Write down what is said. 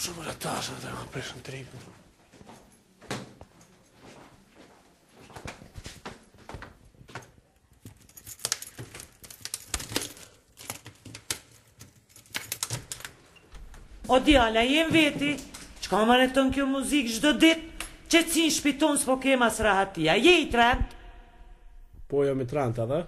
Kusë më ratasë dhe më presë në tripë? O djala, jem veti, që ka më rëton kjo muzikë gjdo ditë, që të si shpiton s'po kema s'rahatia, je i trend? Po, jo mi trend, dhe?